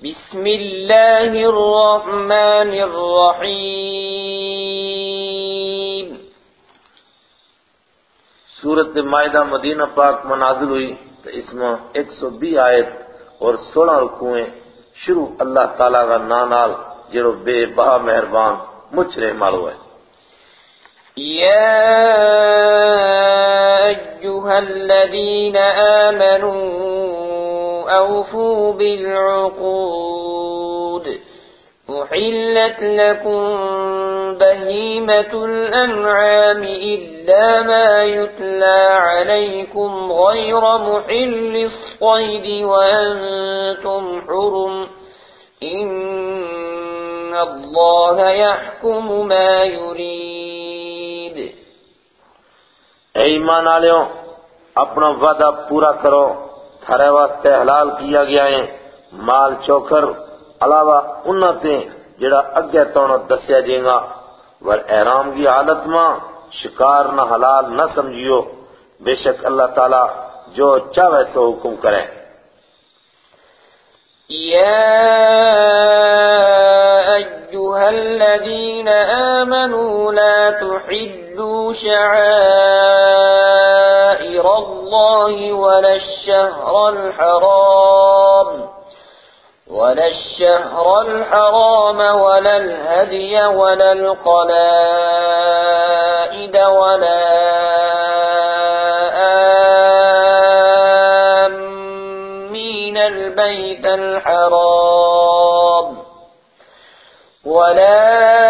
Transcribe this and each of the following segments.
بسم الله الرحمن الرحيم. سورت معاہدہ مدینہ پاک منازل ہوئی تو اس میں ایک سو بی آیت اور سولہ رکویں شروع اللہ تعالیٰ کا نانال جڑو بے بہا مہربان مجھ رحمال ہوئے يا أيها الذين آمنوا أوفوا بالعقود أحلت لكم بهيمة الأنعام إلا ما يتلى عليكم غير محل الصيد وأنتم حرم إن الله يحكم ما يريد. ایمان آلیوں اپنا وعدہ پورا کرو. تھرے واسطے حلال کیا گیا ہے۔ مال چوکر علاوہ انتے جڑا اگے توڑ دسیا جائے گا۔ ور احرام کی حالت میں شکار نہ حلال نہ سمجھیو۔ بے شک اللہ تعالی جو چاہے سو حکم کرے۔ يا أيها الذين آمنوا لا تحلوا شعائر الله الله ولا الشهر الحرام ولا الشهر الحرام ولا الهدي ولا القلائد ولا آمين البيت الحرام ولا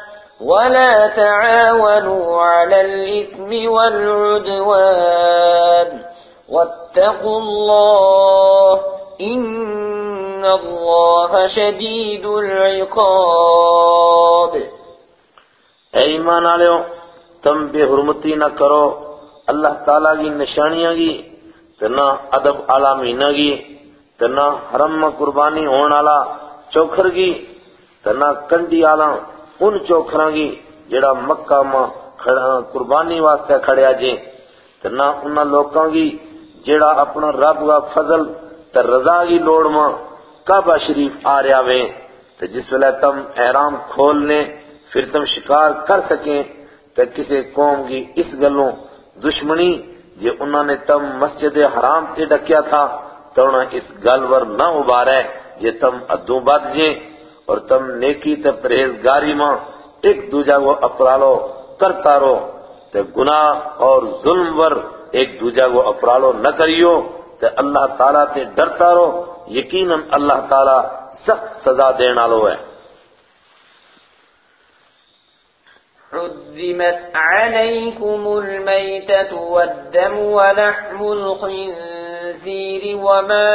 ولا تعاونوا على الإثم والعدوان. واتقوا الله إن الله شديد العقاب. اے ایمان آلیوں تم بے حرمتی نہ کرو، اللہ تعالیٰ کی نشانیاں گی تو نہ ادب آلا مہینہ گی تو نہ حرم میں قربانی ہون آلا چوکھر گی تو نہ کنڈی آلا ان چوکھراں گی جڑا مکہ میں قربانی واسطے کھڑیا جے تو نہ ان لوکاں گی جڑا اپنا رب کا فضل تے رضا کی لوڑ میں کعبہ شریف آ رہا وے۔ تو جس ویلے تم احرام کھولنے پھر تم شکار کر سکیں تو کسی قوم کی اس گلوں دشمنی جے انہوں نے تم مسجد حرام تے ڈکیا تھا تو انہیں اس گل ور نہ ابارے جے تم ادوں بد جیں۔ اور تم نیکی تے پرہیزگاری ماں ایک دوجہ کو اپرالو، کرتا رو تے گناہ اور ظلم ور ایک دوجہ کو اپرالو نہ کریو۔ تے اللہ تعالیٰ تے ڈرتا رو یقیناً اللہ تعالیٰ سخت سزا دینا لو ہے۔ حرمت عليكم الميتة والدم ولحم الخنزير وما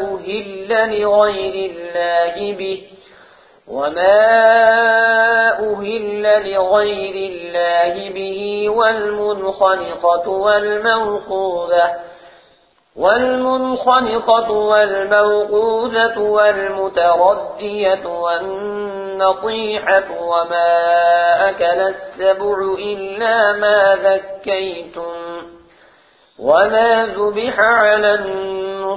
أهل لغير الله به وما أهل لغير الله به والمنخنقة والموقوذة والمنخنقة والموقوذة والمتردية والنطيحة وما أكل السبع إلا ما ذكيتم وما ذبح على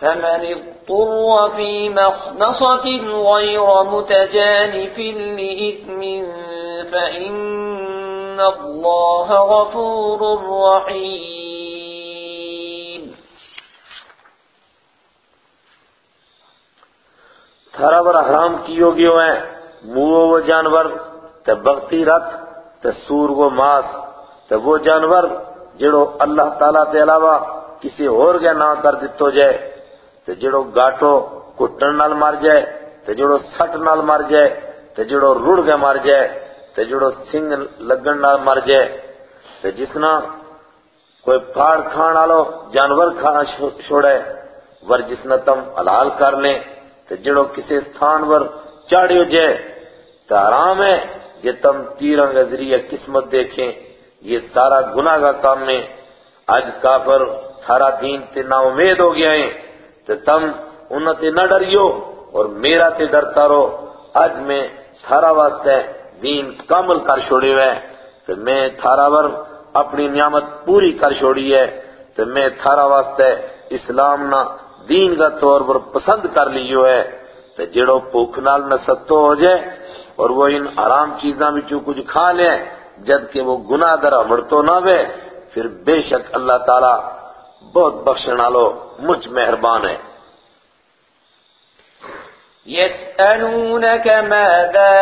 فمن اضطر في مخنصة غير متجانف لإثم فإن الله غفور رحيم. تھارا بر حرام کیو گیو ہیں موو و جانور، تے بغتی رت تے سور و ماس، تے وہ جانور جڑو اللہ تعالیٰ تے علاوہ کسی اور گیا نہ کر دیتو جائے۔ تے جڑو گاٹو کٹن نال مر جائے، تے جڑو سٹ نال مر جائے، تے جڑو رڑ کے مر جائے، تے جڑو سنگ لگن نال مر جائے۔ تے جسنا کوئی پھاڑ کھان آلو، جانور کھانا چھوڑے، ور جسنا تم حلال کر لیں تے جڑو کسی ستھان ور چاڑیو جائے، تے حرام ہے یہ تم تیروں کے ذریعے قسمت دیکھیں۔ یہ سارا گناہ کا کام میں آج کافر تھارا دین تے نا امید ہو گیا ہے تے تم انہوں تے نہ ڈریو اور میرا تے ڈرتا رہو۔ آج میں تھارا واسطے دین کامل کر چھوڑی ہوئے۔ تے میں تھارا ور اپنی نعمت پوری کر چھوڑی ہے۔ تے میں تھارا واسطے اسلام نہ دین کا طور پر پسند کر لیو ہے۔ تے جڑو بھوک نال نہ ستو ہو جائے اور وہ ان آرام چیزاں بھی کچھ کھا لے جد کہ وہ گناہ در تو نہ وے پھر بے شک اللہ تعالی بہت بخشنا لو مجھ مہربان ہے۔ يسألونك ماذا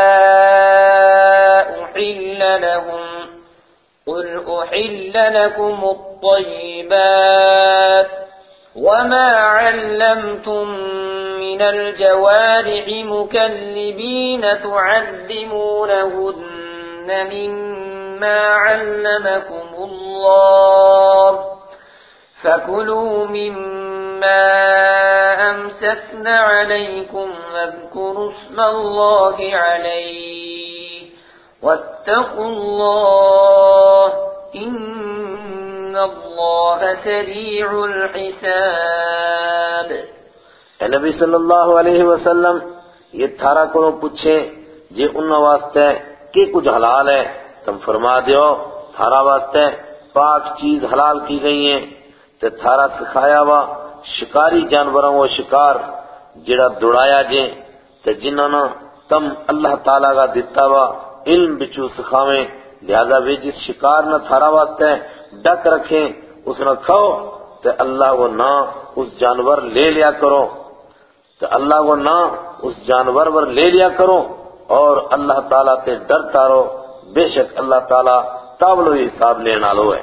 أحل لهم؟ قل أحل لكم الطيبات وما علمتم من الجوارح مكلبين تعلمونهن مما علمكم الله فكلوا مما أمسكن عليكم واذكروا اسم الله عليه واتقوا الله إن الله سريع الحساب اے نبی صلی اللہ علیہ وسلم، یہ تھارا کو پوچھے یہ ان واسطے کہ کچھ حلال ہے؟ تم فرما دیو، تھارا واسطے پاک چیز حلال کی گئی ہیں۔ تے تھارا سکھایا وا، شکاری جانوروں وہ شکار جڑا دوڑایا جے، تے جنہوں نے تم اللہ تعالیٰ کا دیتا وا، علم بچو سکھاویں، لہذا وہ جس شکار نہ تھارا واسطے ڈک رکھیں، اس نے کھاؤ، تے اللہ وہ نہ اس جانور لے لیا کرو۔ تے اللہ وہ نہ اس جانور ور لے لیا کرو اور اللہ تعالیٰ تے ڈرتا رہو بے شک اللہ تعالیٰ تابلو حساب لینا لو ہے۔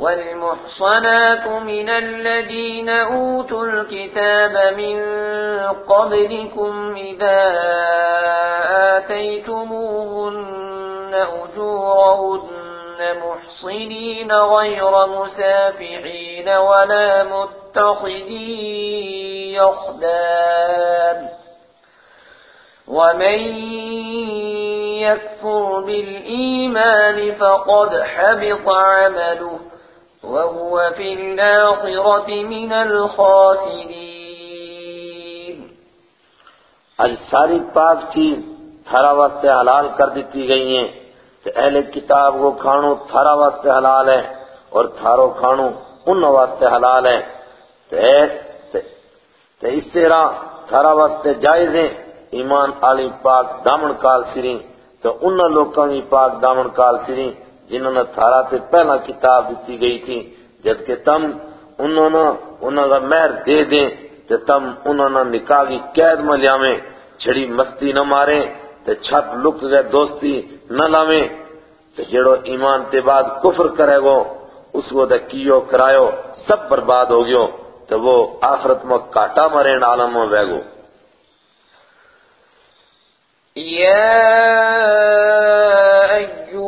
والمحصنات من الذين أوتوا الكتاب من قبلكم إذا آتيتموهن أجورهن محصنين غير مسافحين ولا متخذي يخدان ومن يكفر بالإيمان فقد حبط عمله وهو في الآخرة من الخاسرين۔ آج ساری پاک چیز تھارا واسطے حلال کر دیتی گئی ہیں۔ تو اہل کتاب کو کھانو تھارا واسطے حلال ہے اور تھارو کھانو ان واسطے حلال ہے تو اس سے راہ تھارا واسطے جائز ہیں۔ ایمان آلی پاک دامن کال سریں۔ تو ان لوگوں کی پاک دامن کال سریں۔ جنہوں نے تھارا تے پہلا کتاب دیتی گئی تھی، جبکہ تم انہوں نے انہوں کا مہر دے دیں تو تم انہوں نے نکاح کی قید میں لیاویں، چھڑی مستی نہ ماریں تو چھپ لک گئے دوستی نہ لاویں۔ تو جڑو ایمان تے بعد کفر کرے گو، اس کو دے کیو کرایو، سب برباد ہو گیو تو وہ آخرت میں کاٹا مرین عالم میں بے گو۔ يا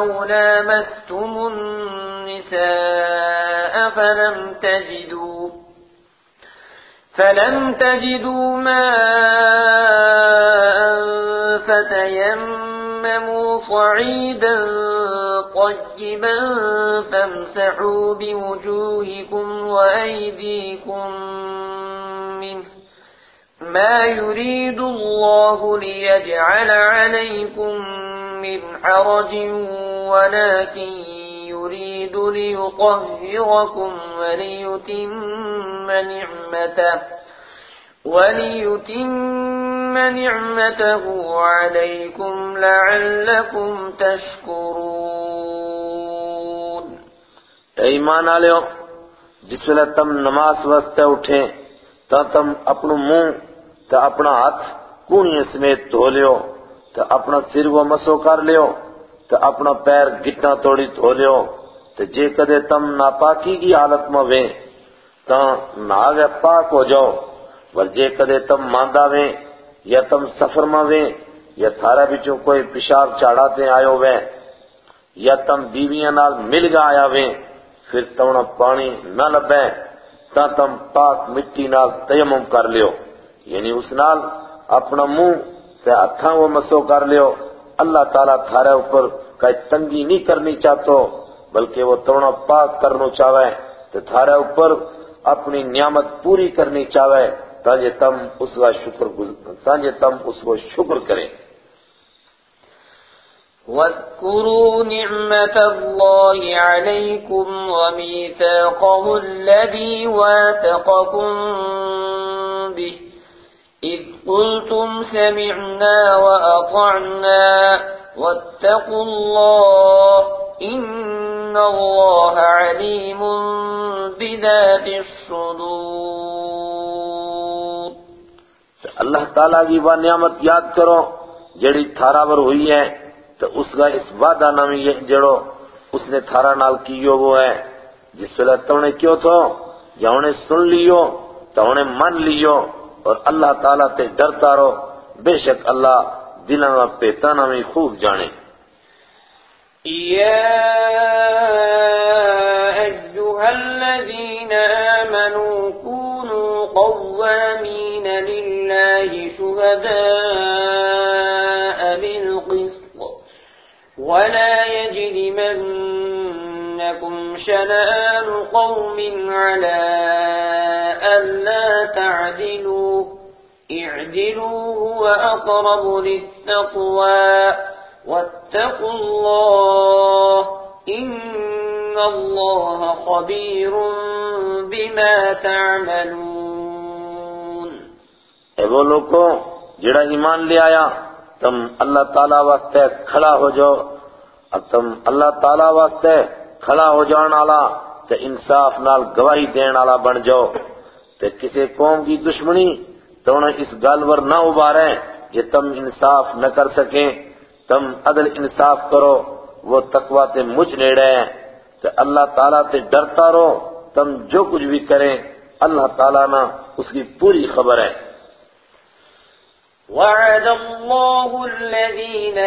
أو لامستم النساء فلم تجدوا فلم تجدوا ماء فتيمموا صعيدا طيبا فامسحوا بوجوهكم وأيديكم منه ما يريد الله ليجعل عليكم من حرج ولكن يريد ليطهركم وليتم نعمته وليتم نعمته عليكم لعلكم تشكرون. اے ایمان آلیو جس ویلے تم نماز واسطے اٹھیں تا تم اپنا منہ تا اپنا ہاتھ کونی سمیت دھو لیو۔ تا اپنا سر و مسو کر لیو تا اپنا پیر گٹنا توڑی دھو لیو۔ تا جے کدے تم ناپاکی کی حالت میں ویں تا ناغے پاک ہو جاؤ۔ ور جے کدے تم ماندہ ویں، یا تم سفر میں ویں، یا تھارا بچوں کوئی پیشاب چاڑاتے آئو ویں، یا تم بیویاں نال مل گا آیا ویں، پھر تونا پانی نہ لبیں تا تم پاک مٹی نال تیمم کر لیو۔ یعنی اس نال اپنا منہ تے ہتھاں وہ مسو کر لیو۔ اللہ تعالیٰ تھارے اوپر کئی تنگی نہیں کرنی چاہتو، بلکہ وہ تونا پاک کرنو چاہوے۔ تے تھارے اوپر اپنی نعمت پوری کرنی چاہوے تاجے تم اس کا شکر تاجے تم اس کو شکر کریں۔ واذكروا نعمة الله عليكم وميثاقه الذي واثقكم به إذ قلتم سمعنا وأطعنا واتقوا الله إن الله عليم بذات الصدور اللہ تعالیٰ کی وہ نعمت یاد کرو، جڑی تھارا پر ہوئی ہے، تو اس کا اس وعدہ نامی یہ جڑو، اس نے تھارا نال کیو وہ ہے، جس ویلے تو نے کیوں تھو؟ جہاں انہیں سن لیو، تو انہیں من لیو۔ اور اللہ تعالیٰ تے ڈرتا رو بے شک اللہ دلوں پیتانا میں خوب جانے۔ يا أيها الذين آمنوا كونوا قوامين لله شهداء بالقسط ولا يجرمنكم شنآن قوم على ألا تعدلوا، اعدلوا هو أقرب للتقوى، واتقوا الله إن الله خبير بما تعملون۔ اے وہ لوگوں، جڑا ایمان لے آیا، تم اللہ تعالیٰ واسطے کھڑا ہو جاؤ۔ اب تم اللہ تعالیٰ واسطے کھڑا ہو جان والا، تے انصاف نال گواہی دین والا بن جاؤ۔ تے کسی قوم کی دشمنی تو انہیں اس گل ور نہ ابارے جے تم انصاف نہ کر سکیں، تم عدل انصاف کرو، وہ تقوی تے مجھ نیڑے ہیں۔ تے اللہ تعالیٰ تے ڈرتا رہو، تم جو کچھ بھی کریں، اللہ تعالیٰ نہ اس کی پوری خبر ہے۔ وعد الله الذين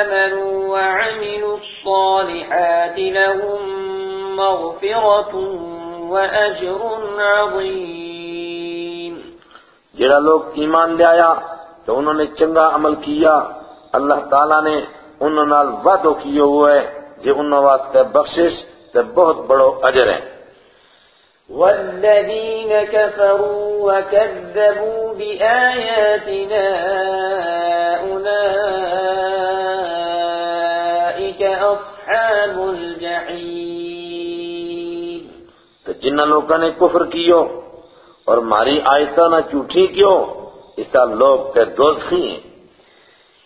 آمنوا وعملوا الصالحات لهم مغفرة وأجر عظيم جڑا لوگ ایمان لے آیا تو انہوں نے چنگا عمل کیا۔ اللہ تعالیٰ نے انہوں نال وعدو کیے ہوئے جو انہوں واسطے بخشش تے بہت بڑو اجر ہے۔ والذين كفروا وكذبوا بآياتنا أصحاب الجحيم تو جن لوگوں نے کفر کیو اور ماری آیتہ نہ چوٹھی کیو اسا لوگ تے دوزخی ہیں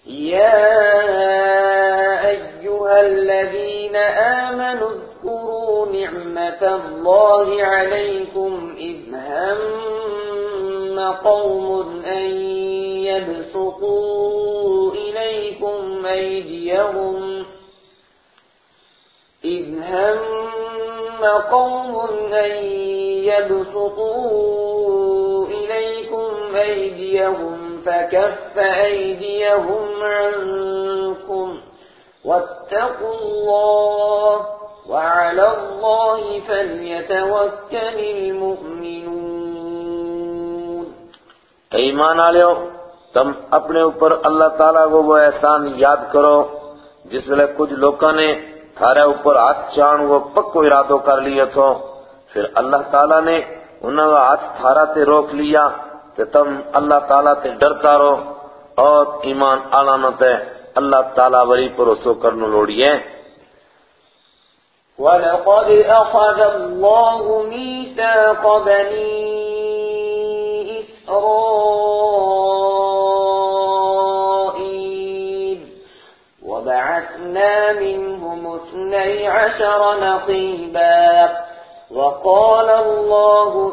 يا أيها الذين آمنوا اذكروا نعمة الله عليكم إذ هم قوم أن يبسطوا إليكم أيديهم إذ هم قوم أن يبسطوا أيديهم فكف أيديهم عنكم واتقوا الله وعلى الله فليتوكل المؤمنون. ایمان آلیو تم اپنے اوپر اللہ تعالیٰ کو وہ احسان یاد کرو جس میں کچھ لوگوں نے تھارے اوپر ہاتھ چان وہ پکو ارادو کر لیا تھو۔ پھر اللہ تعالیٰ نے انہوں کا ہاتھ تھارا تے روک لیا۔ کہ تم اللہ تعالیٰ تے ڈرتا رہو اور ایمان آلانا تے اللہ تعالیٰ وری پروسو کرنو لوڑیے ولقد أخذ الله ميثاق بني إسرائيل وبعثنا منهم اثني عشر نقيبا وقال الله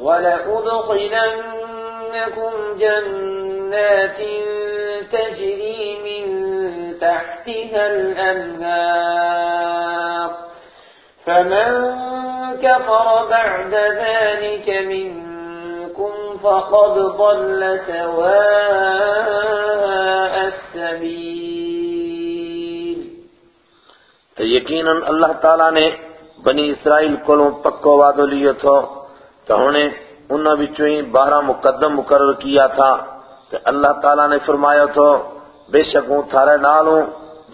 ولأدخلنكم جنات تجري من تحتها الأنهار. فمن كفر بعد ذلك منكم فقد ضل سواء السبيل. تو یقیناً اللہ تعالیٰ نے بنی اسرائیل کو پکو وعدو لیو تو انہیں انہوں بچوں ہی بارہ مقدم مقرر کیا تھا کہ اللہ تعالیٰ نے فرمایا تھو بے شک ہوں تھارے نال ہوں،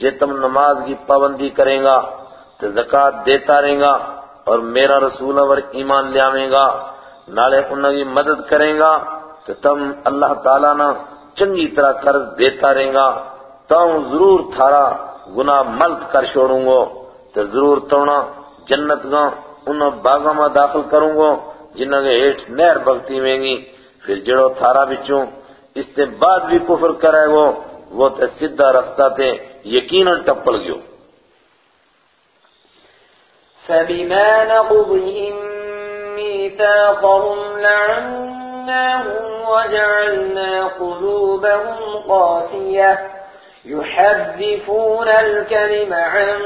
جے تم نماز کی پابندی کریں گا تو زکوٰۃ دیتا رہیں گا اور میرا رسول اور ایمان لے آویں گا، نالے انہوں کی مدد کریں گا تو تم اللہ تعالیٰ نہ چنگی طرح قرض دیتا رہیں گا۔ تو ضرور تھارا گناہ ملک کر چھوڑوں گو تو ضرور تونا جنت گا انہوں باغوں میں داخل کروں گو جنہوں کے ہیٹ نہر بگتی میں گی پھر جڑو تھارا بچوں اس کے بعد بھی کفر کرے گو، وہ تے سدھا رستہ تے یقیناً ٹپل گیو۔ فبما نقضهم ميثاقهم لعناهم وجعلنا قلوبهم قاسية، يحذفون الكلم عن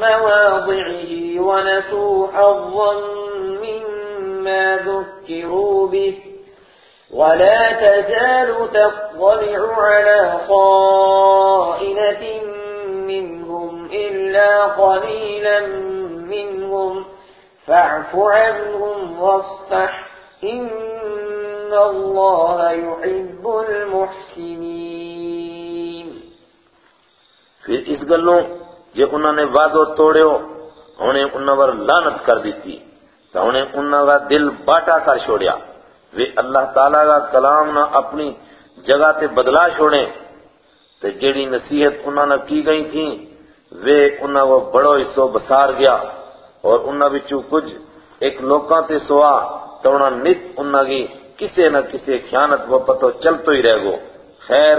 مواضعه ونسوا حظا مما ذكروا به ولا تزال تطلع على خائنة منهم إلا قليلا منهم فاعف عنهم واصفح إن الله يحب المحسنين پھر اس گلوں جے انہوں نے وعدو توڑیو انہیں انہوں پر لانت کر دیتی۔ تو انہیں انہوں کا دل باٹا کر چھوڑیا وہ اللہ تعالیٰ کا کلام نہ اپنی جگہ تے بدلا چھوڑیں تو جیڑی نصیحت انہوں نے کی گئی تھی وہ انہوں کو بڑو حصو بسار گیا اور انہوں بچوں کچھ ایک لوکاں تے سوا تو انہوں نت انہوں کی کسے نہ کسے خیانت وہ پتو چلتو ہی رہ گو خیر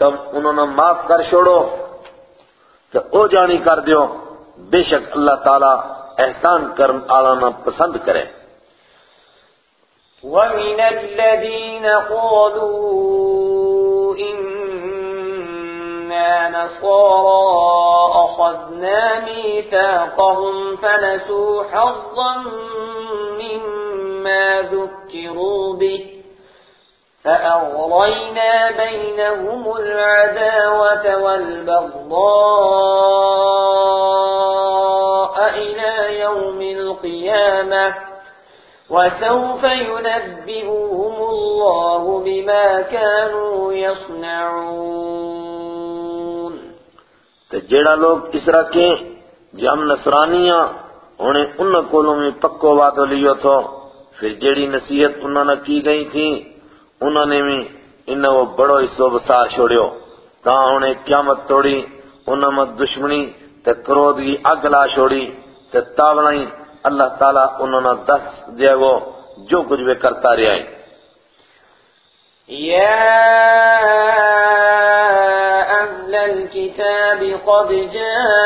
تم انہوں نے معاف کر چھوڑو تو او جانی کر دیو بے شک اللہ تعالیٰ احسان کرم آلانا پسند کرے ومن الذين قالوا إنا نصارى أخذنا ميثاقهم فنسوا حظا مما ذكروا به فأغرينا بينهم العداوة والبغضاء إلى يوم القيامة وسوف ينبئهم الله بما كانوا يصنعون. تے جیڑا لوگ اس طرح کے جم نصرانیاں انہیں ان کولوں میں پکو وعدو لیو تھو، پھر جیڑی نصیحت انہوں نے کی گئی تھی انہوں نے بھی انہیں وہ بڑو حصو بسار چھوڑیو، تاں انہیں قیامت توڑی انہوں میں دشمنی تے کرود کی اگ لا چھوڑی تے تاولائیں اللہ تعالیٰ انہوں نے دس دیا گو، جو کچھ بھی کرتا رہا ہے۔ يا أهل الكتاب قد جاءكم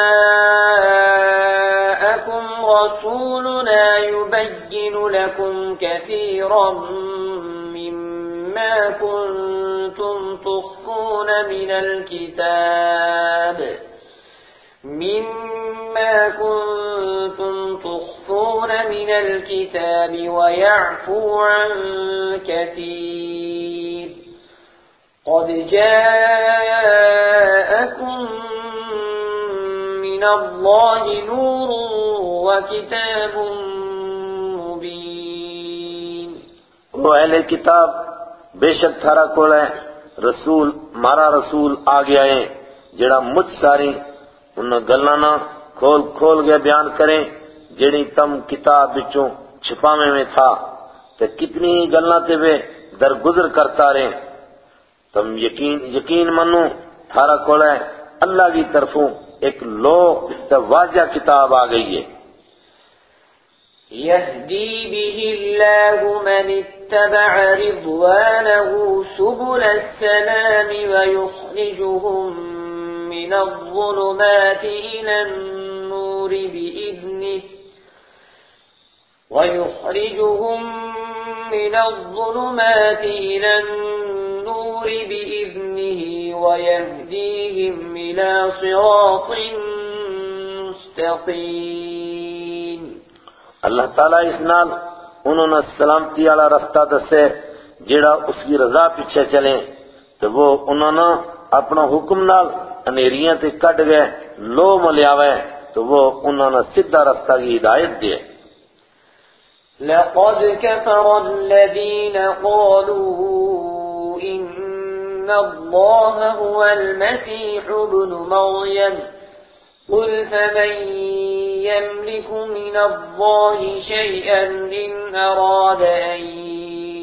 رسولنا يبين لكم كثيرا مما كنتم تخفون من الكتاب۔ مما كنتم تخفون من الكتاب ويعفو عن كثير. قد جاءكم من الله نور وكتاب مبين. وہ اہل کتاب بے شک تھارا کول ہے رسول مارا رسول آ گیا ہے جڑا مجھ ساری ان گلاں نہ کھول کھول کے بیان کریں جڑی تم کتاب وچوں چھپاویں میں تھا۔ تے کتنی ہی گلاں تے وے درگزر کرتا رہے۔ تم یقین یقین منو تھارا کول ہے، اللہ کی طرفوں ایک لو تے واضح کتاب آ گئی ہے۔ يهدي به الله من اتبع رضوانه سبل السلام ويخرجهم من الظلمات إلى النور بإذنه ويخرجهم من الظلمات إلى النور بإذنه ويهديهم إلى صراط مستقيم. اللہ تعالیٰ اس نال انہوں نے سلامتی والا رستہ دسے، جیڑا اس کی رضا پیچھے چلیں، تو وہ انہوں نے اپنا حکم نال انیریاں تے کٹ گئے لو ملیاوے تو وہ انہوں نے سدھا رستہ کی ہدایت دیے لقد كفر الذين قالوا إن الله هو المسيح ابن مريم. قل فمن يملك من الله شيئا إن أراد أن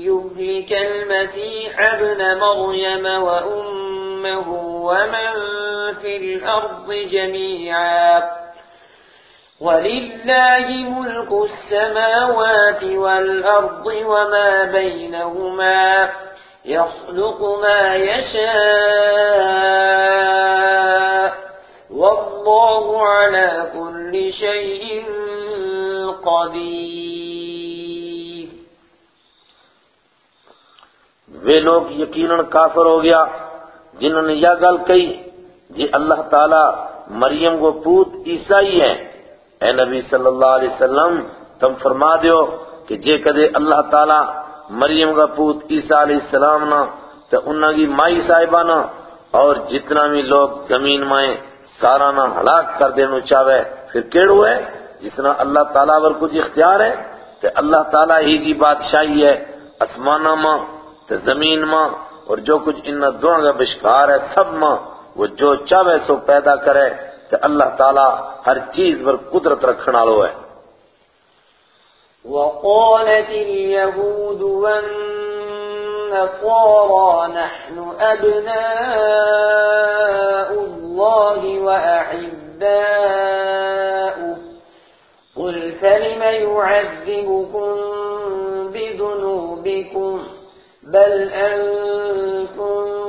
يهلك المسيح ابن مريم وأمه ومن في الأرض جميعا. ولله ملك السماوات والأرض وما بينهما. يخلق ما يشاء. والله على كل شيء قدير. وہ لوگ یقیناً کافر ہو گیا جنہوں نے یہ گل کہی جی اللہ تعالیٰ مریم کو پوت عیسائی ہے اے نبی صلی اللہ علیہ وسلم، تم فرما دیو کہ جے کدے اللہ تعالیٰ مریم کا پوت عیسیٰ علیہ السلام نہ، تو انہاں کی مائی صاحبہ نہ، اور جتنا بھی لوگ زمین مائیں سارا نہ ہلاک کر دینا چاہے پھر کیڑو ہے؟ جسنا اللہ تعالیٰ ور کچھ اختیار ہے، تو اللہ تعالیٰ ہی کی بادشاہی ہے۔ اسمانہ ماں، تو زمین ماں، اور جو کچھ ان دونوں کا بشکار ہے، سب ماں۔ وہ جو چاہے سو پیدا کرے تو اللہ تعالیٰ ہر چیز پر قدرت رکھنا لو ہے۔ وقالت اليهود والنصارى نحن أبناء الله وأحباؤه قل فلم يعذبكم بذنوبكم؟ بل أنتم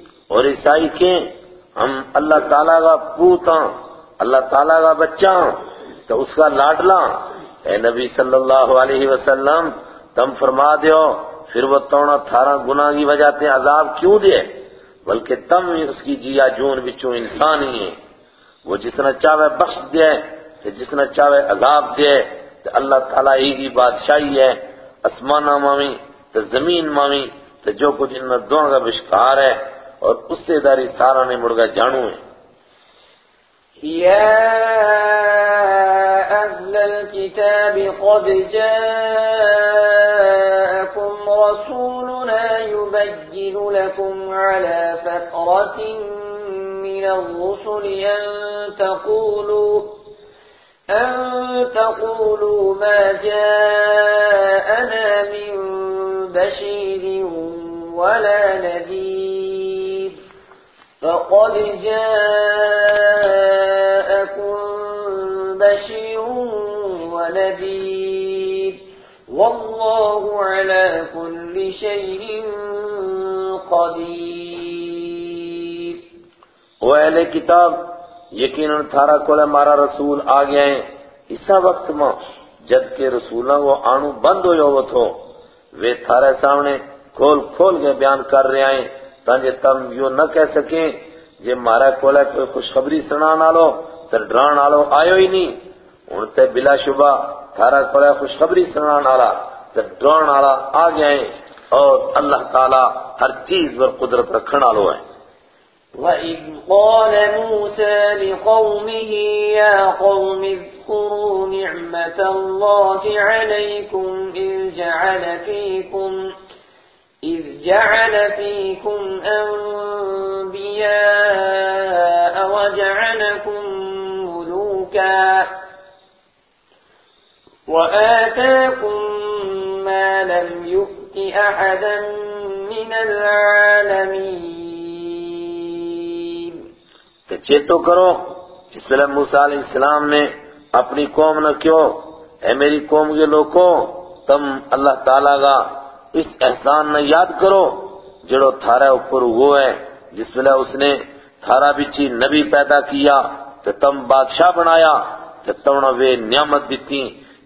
اور عیسائی کے ہم اللہ تعالیٰ کا پوتاں اللہ تعالیٰ کا بچہ ہاں، تو اس کا لاڈلا۔ اے نبی صلی اللہ علیہ وسلم، تم فرما دیو، پھر وہ تونا تھارا گناہ کی وجہ تے عذاب کیوں دے؟ بلکہ تم اس کی جیا جون بچوں انسان ہی ہے وہ جس نے چاہے بخش دے کہ جس نے چاہے عذاب دے تو اللہ تعالیٰ ہی کی بادشاہی ہے۔ اسمانہ مامی تو زمین مامی تو جو کچھ ان دونوں کا بشکار ہے۔ اور اس سے داری سارا نے مڑ جانو ہے۔ يا أهل الكتاب قد جاءكم رسولنا يبين لكم على فترة من الرسل أن تقولوا أن تقولوا ما جاءنا من بشير ولا نذير. فقد جاءكم بشير ونذير والله على كل شيء قدير۔ وہ اہل کتاب، یقیناً تھارا کول ہمارا رسول آ گیا ہے۔ اسا وقت ماں، جد کے رسولاں وہ آنو بند ہوئے ہو تھو۔ وہ تھارے سامنے کھول کھول کے بیان کر رہے ہیں۔ تانجے تم یوں نہ کہہ سکیں، جے مارا کولے کوئی خوشخبری سنا نالو تو ڈران آلو آئیو ہی نہیں۔ انتے بلا شبہ تھارا کولے خوشخبری سنا نالا تو ڈران آلا آ گیا اور اللہ تعالیٰ ہر چیز پر قدرت رکھن آلو ہے وَإِذْ قَالَ مُوسَى لِقَوْمِهِ يَا قَوْمِ اذْكُرُوا نِعْمَةَ اللَّهِ عَلَيْكُمْ إِذْ جَعَلَ فِيكُمْ إِذْ جَعَلَ فِيكُمْ أَنْبِيَاءَ وَجَعَلَكُمْ مُلُوكًا وَآتَاكُمْ مَا لَمْ يُؤْتِ أَحَدًا مِنَ الْعَالَمِينَ کہ کرو، جس طرح موسیٰ علیہ السلام نے اپنی قوم نہ کیوں اے میری قوم کے لوگوں، تم اللہ تعالیٰ کا اس احسان نہ یاد کرو، جڑو تھارا اوپر وہ ہے، جس ویلے اس نے تھارا بچی نبی پیدا کیا تو تم بادشاہ بنایا تو تم نے وہ نعمت دیتی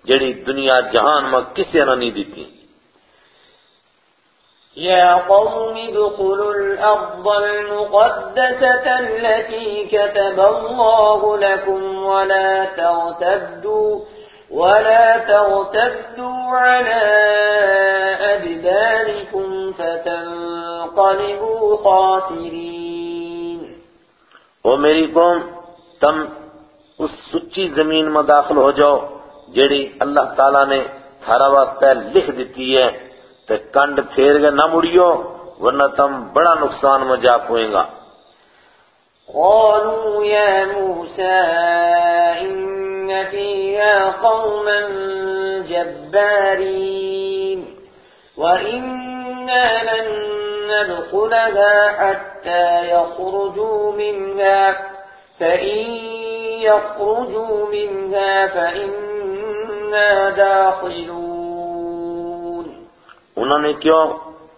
جڑی دنیا جہان میں کسی نے نہیں دیتی يا قوم ادخلوا الأرض المقدسة التي كتب الله لكم ولا ترتدوا ولا ترتدوا على أدباركم فتنقلبوا خاسرين. او میری قوم تم اس سچی زمین میں داخل ہو جاؤ جڑی اللہ تعالیٰ نے تھارا واسطے لکھ دیتی ہے تے کنڈ پھیر کے نہ مڑیو ورنہ تم بڑا نقصان میں جا پوئیں گا۔ قالوا يا موسى إن فيها قوما جبارين. وإنا لن ندخلها حتى يخرجوا منها. فإن يخرجوا منها فإنا داخلون. انہوں نے کیوں؟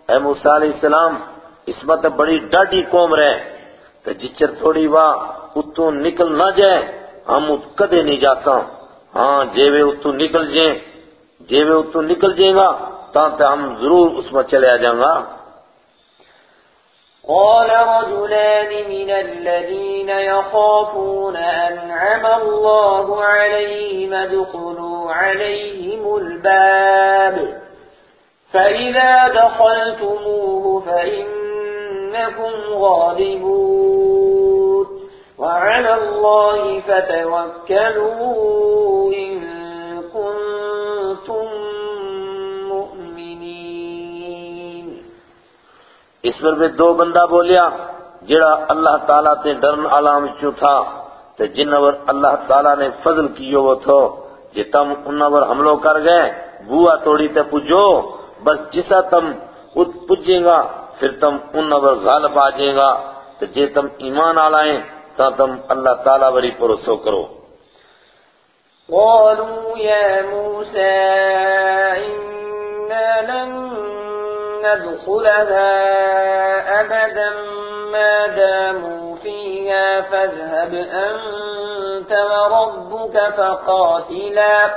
اے موسیٰ علیہ السلام، اس میں بڑی ڈاڈی قوم رہے تو جچر تھوڑی واہ اتو نکل نہ جائے۔ ہم ات کدے نہیں جاساں۔ ہاں جے وے اتو نکل جائیں۔ جے وے اتو نکل جائیں گا، تاں تے ہم ضرور اس میں چلے آ جائیں گا۔ قال رجلان من الذين يخافون أنعم الله عليهم ادخلوا عليهم الباب، فإذا دخلتموه فإنكم غالبون۔ وعلى الله فتوكلوا إن كنتم مؤمنين. اس پر بھی دو بندہ بولیا، جڑا اللہ تعالیٰ تے ڈرن علام چو تھا، تے جن پر اللہ تعالیٰ نے فضل کیو وہ تھو، جے تم ان پر حملو کر گئے بوا توڑی تے پجو بس جسا تم ات پجیں گا، پھر تم ان پر غالب آ گا تو جے تم ایمان آلائیں تا تم اللہ تعالیٰ بری پروسو کرو. قالوا يا موسى إنا لن ندخلها أبدا ما داموا فيها فاذهب أنت وربك فقاتلا.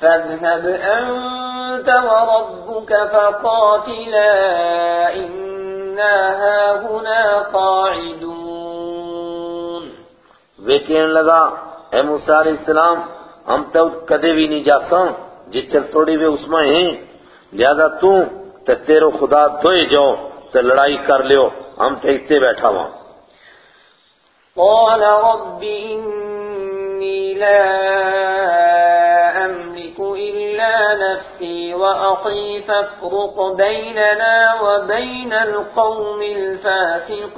فاذهب أنت وربك فقاتلا إنا هاهنا قاعدون وہ کہنے لگا، اے موسیٰ علیہ السلام، ہم تو کدے بھی نہیں جا ساں جچر توڑی وے اس میں ہیں۔ لہذا تو، تے تیرو خدا دھوئے جاؤ، تے لڑائی کر لیو، ہم تے اتے بیٹھا وہاں قال رب إني لا أملك إلا نفسي وأخي فافرق بيننا وبين القوم الفاسقين.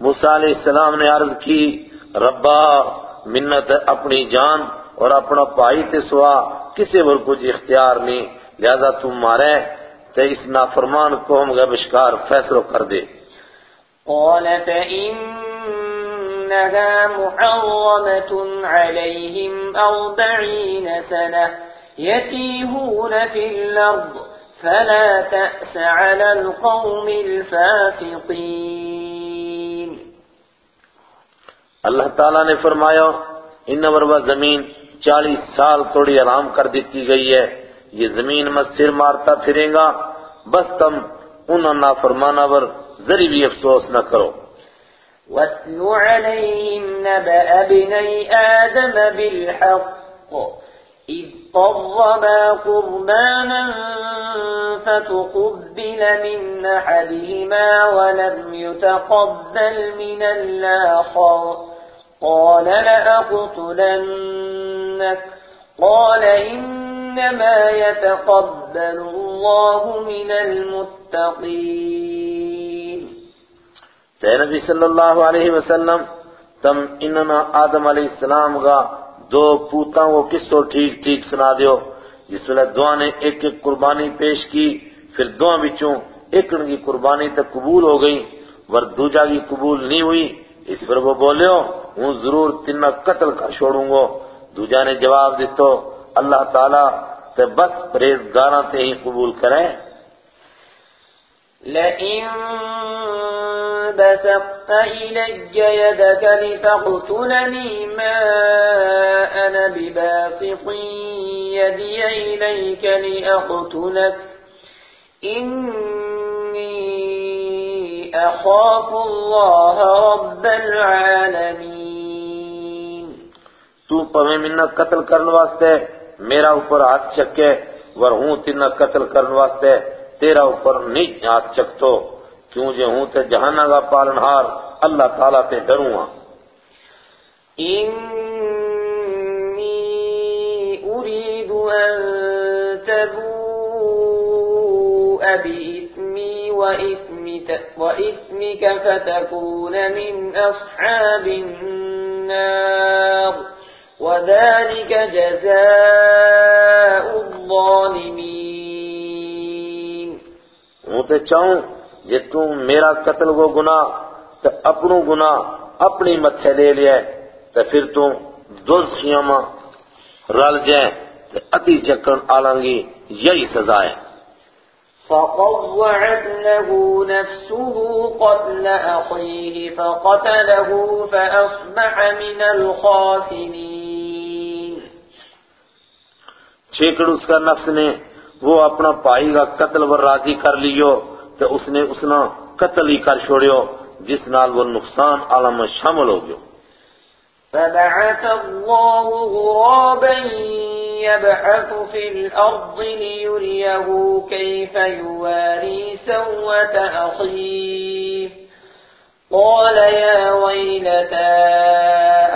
موسیٰ علیہ السلام نے عرض کی، ربا، منت اپنی جان اور اپنا پائی تے سوا کسی اور کچھ اختیار نہیں، لہذا تم مارے تے اس نافرمان قوم کا بشکار فیصلو کر دے۔ قال فإنها محرمة عليهم أربعين سنة يتيهون في الأرض، فلا تأس على القوم الفاسقين۔ اللہ تعالیٰ نے فرمایا، ان وربا زمین چالیس سال توڑی آرام کر دیتی گئی ہے۔ یہ زمین میں سر مارتا پھریں گا۔ بس تم ان نافرمانہ پر ذری بھی افسوس نہ کرو۔ واتل عليهم نبأ ابني آدم بالحق إذ قربا قربانا فتقبل من أحدهما ولم يتقبل من الآخر۔ قال لأقتلنك. قال إنما يتقبل الله من المتقين. تے نبی صلی اللہ علیہ وسلم تم اننا آدم علیہ السلام کا دو پوتاں کو قصو ٹھیک ٹھیک سنا دیو؟ جس ویلے دعا نے ایک ایک قربانی پیش کی، پھر دعا بچوں ایک ان کی قربانی تک قبول ہو گئی ور دوجا کی قبول نہیں ہوئی۔ اس پر وہ بولیو، ہوں ضرور تین قتل کر چھوڑوں گو. دوجا نے جواب دیتو، اللہ تعالیٰ تے بس پریزگاراں تے ہی قبول کرے لئن بسطت إلي يدك لتقتلني ما أنا بباسط يدي إليك لأقتلك. إني أخاف الله رب العالمين. تو پویں منہ قتل کرنے واسطے میرا اوپر ہاتھ چکے ور ہوں تین قتل کرنے واسطے تیرا اوپر نہیں ہاتھ چکتو کیوں جے ہوں تے جہانہ کا پالنہار اللہ تعالیٰ تے ڈروں ہاں۔ إني أريد أن تبوء بإثمي وإثمك, وإثمك فتكون من أصحاب النار وذلك جزاء الظالمين ہوں تے چاہوں جے تم میرا قتل کو گناہ تے اپنوں گناہ اپنی متھے لے لیا تے پھر تم دوز خیامہ رل جائیں تے اتی چکن آلانگی یہی سزا ہے۔ فطوعت له نفسه قتل أخيه فقتله فأصبح من الخاسرين. چھیکڑ اس کا نفس نے وہ اپنا پائی کا قتل ور راضی کر لیو تے اس نے اسنا قتل ہی کر چھوڑیو جس نال وہ نقصان عالم شامل ہو گیو۔ فبعث الله غرابا يبحث في الأرض ليريه كيف يواري سوة أخيه. قال يا ويلتى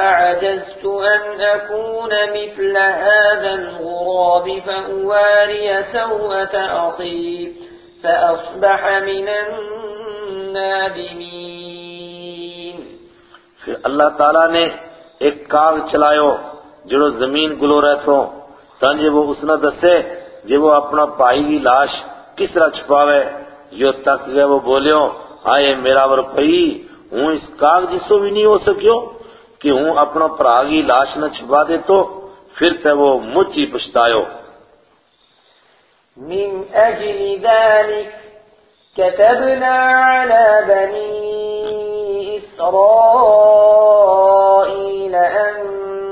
أعجزت أن أكون مثل هذا الغراب فأواري سوءة أخي فأصبح من النادمين. پھر اللہ تعالیٰ نے ایک کاغ چلایو جڑو زمین گلو رہ تھو تانجے وہ اس نہ دسے، جے وہ اپنا پائی کی لاش کس طرح چھپاوے؟ جو تک گئے وہ بولیو آئے میرا ور پئی ہوں اس کاغ جسو بھی نہیں ہو سکیو کہ ہوں اپنا پرا کی لاش نہ چھپا دے تو پھر تے وہ مجھ ہی پچھتایو۔ من أجل ذلك كتبنا على بني إسرائيل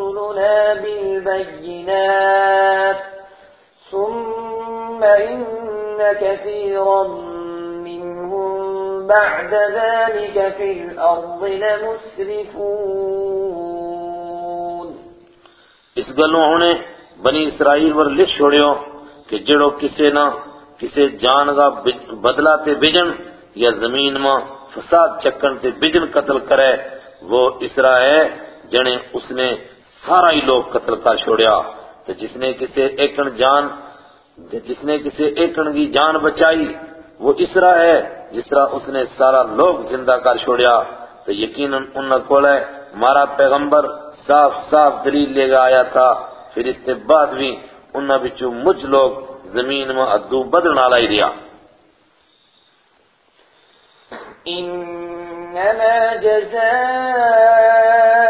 رسلنا بالبينات ثم إن كثيرا منهم بعد ذلك في الأرض لمسرفون اس گلوں انہیں بنی اسرائیل پر لکھ چھوڑیو کہ جڑو کسے نہ کسے جان کا بدلا تے بجن یا زمین ماں فساد چکن تے بجن قتل کرے وہ اسرا ہے جنے اس نے سارا ہی لوگ قتل کر چھوڑیا تو جس نے کسے ایکن جان جس نے کسے ایکن کی جان بچائی، وہ اسرا ہے جس طرح اس نے سارا لوگ زندہ کر چھوڑیا۔ تو یقیناً ان کو ہے پیغمبر صاف صاف دلیل لے کے آیا تھا۔ پھر اس کے بعد بھی انہاں بچوں مجھ لوگ زمین میں ادو بدلنا لائی دیا۔ إنما جزاء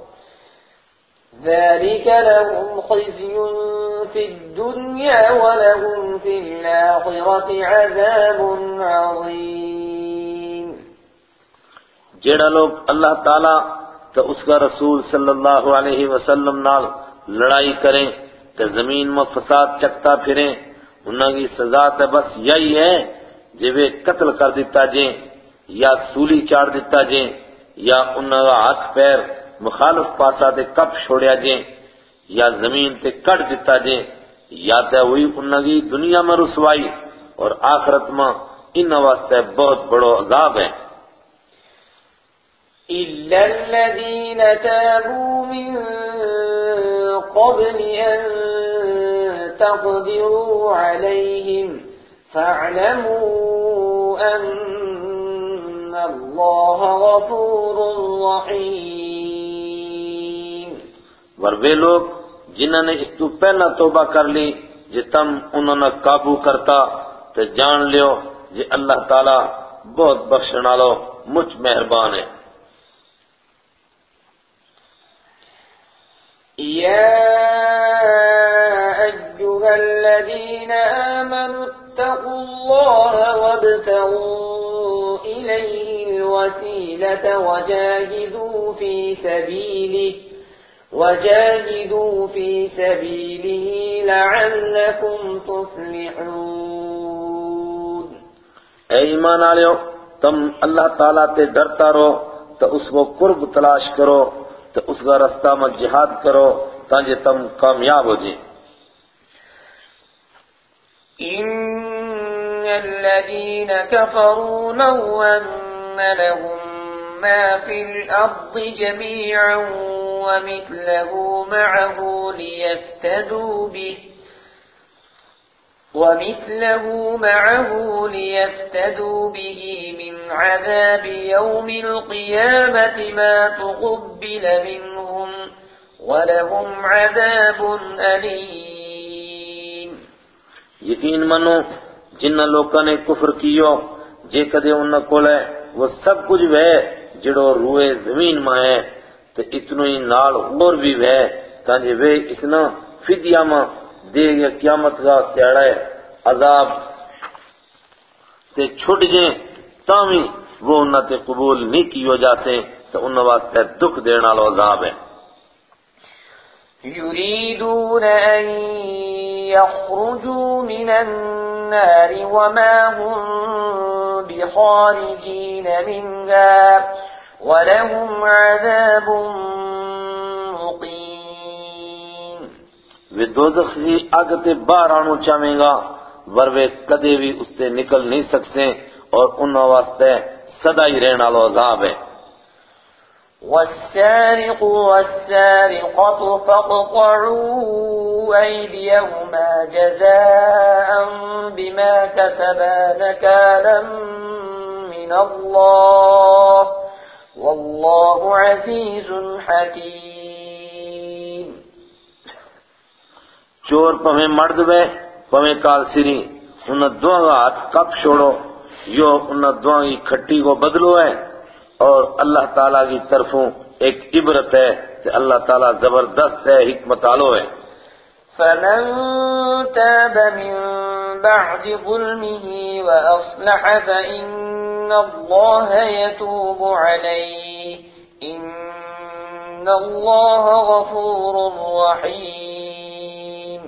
ذلك لهم خزي في الدنيا ولهم في الآخرة عذاب عظيم. جیڑا لوگ اللہ تعالیٰ تو اس کا رسول صلی اللہ علیہ وسلم نال لڑائی کریں تو زمین میں فساد چکتا پھریں انہوں کی سزا تو بس یہی ہے، جب قتل کر دیتا جیں یا سولی چاڑ دیتا جیں یا انہوں کا ہاتھ پیر مخالف پاسا تے کپ چھوڑیا جیں، یا زمین تے کٹ دیتا جیں یا تے ہوئی انہوں کی دنیا میں رسوائی اور آخرت میں ان واسطے بہت بڑو عذاب ہے۔ إلا الذين تابوا من قبل أن تقدروا عليهم فاعلموا أن الله غفور رحيم ور وہ لوگ جنہوں نے اس تو پہلا توبہ کر لی جے تم انہوں نے قابو کرتا، تو جان لیو جے اللہ تعالیٰ بہت بخشنا لو مجھ مہربان ہے۔ يا أيها الذين آمنوا اتقوا الله وابتغوا إليه الوسيلة وجاهدوا في سبيله وجاهدوا في سبيله لعلكم تفلحون. اے ایمان آلیو تم اللہ تعالیٰ تے ڈرتا رہو تو اس کو قرب تلاش کرو تو اس کا رستہ میں جہاد کرو تاکہ تم کامیاب ہو جائیں إن الذين كفروا لو أن لهم ما في الأرض جميعا ومثله معه ليفتدوا به ومثله معه ليفتدوا به من عذاب يوم القيامة ما تقبل منهم ولهم عذاب أليم. یقین منو جن لوکاں نے کفر کیو، جے کدے ان کول ہے وہ سب کچھ وے جڑو روئے زمین میں ہے تو اتنو ہی نال اور بھی وے تانجے وے اسنا فدیہ ماں دے گیا قیامت کا تیڑا ہے۔ عذاب تے چھٹ جائیں تاوی وہ انہاں تے قبول نہیں کیو جاسے تو انہاں واسطے دکھ دینا لو عذاب ہے۔ يريدون أن يخرجوا من النار وما هم بخارجين منها۔ ولهم عذاب مقيم۔ وہ دوزخ کی اگ تے باہر آنو چاہیں گا ور وہ کدے بھی اس تے نکل نہیں سکتے اور انہوں واسطے صدا ہی رہنا لو عذاب ہے۔ والسارق والسارقة فاقطعوا أيديهما جزاء بما كسبا نكالا من الله والله عزيز حكيم. چور پمیں مرد پمیں کال سری انہ دوہاں ہاتھ کپ چھوڑو یو انہ دوہاں کی کھٹی کو بدلو ہے اور اللہ تعالیٰ کی طرفوں ایک عبرت ہے کہ اللہ تعالیٰ زبردست ہے حکمت آلو ہے۔ فمن تاب من بعد ظلمه وأصلح فإن الله يتوب عليه إن الله غفور رحيم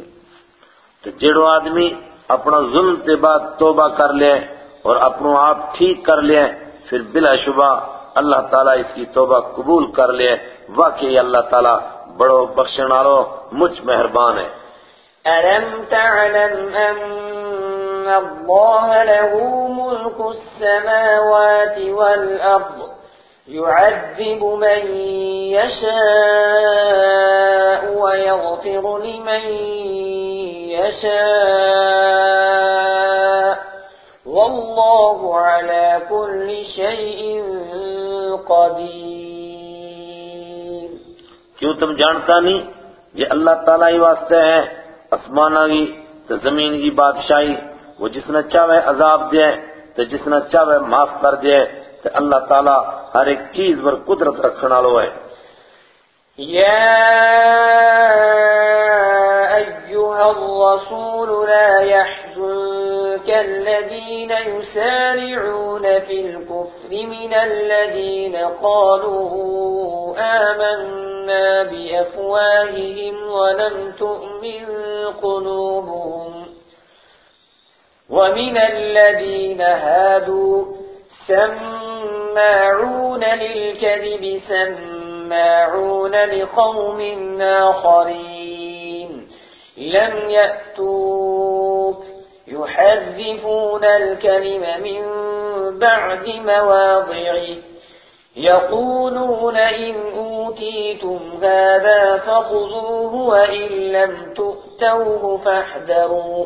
تو جڑو آدمی اپنا ظلم تے بعد توبہ کر لے اور اپنو آپ ٹھیک کر لے پھر بلا شبہ اللہ تعالیٰ اس کی توبہ قبول کر لے۔ واقعی اللہ تعالیٰ بڑو بخشنارو مجھ مہربان ہے۔ ألم تعلم أن الله له ملك السماوات والأرض يعذب من يشاء ويغفر لمن يشاء والله على كل شيء قدير کیوں تم جانتا نہیں؟ یہ اللہ تعالیٰ ہی واسطے ہے اسمانہ کی تو زمین کی بادشاہی۔ وہ جس نے چاہے عذاب دے تو جس نے چاہے معاف کر دے تو اللہ تعالیٰ ہر ایک چیز پر قدرت رکھنا لو ہے۔ يا أيها الرسول لا يحزنك الذين يسارعون في الكفر من الذين قالوا آمنا بأفواههم ولم تؤمن قلوبهم ومن الذين هادوا سماعون للكذب سماعون لقوم آخرين. لم يأتوك يحذفون الكلم من بعد مواضعه. يقولون إن أوتيتم هذا فخذوه وإن لم تؤتوه فاحذروا.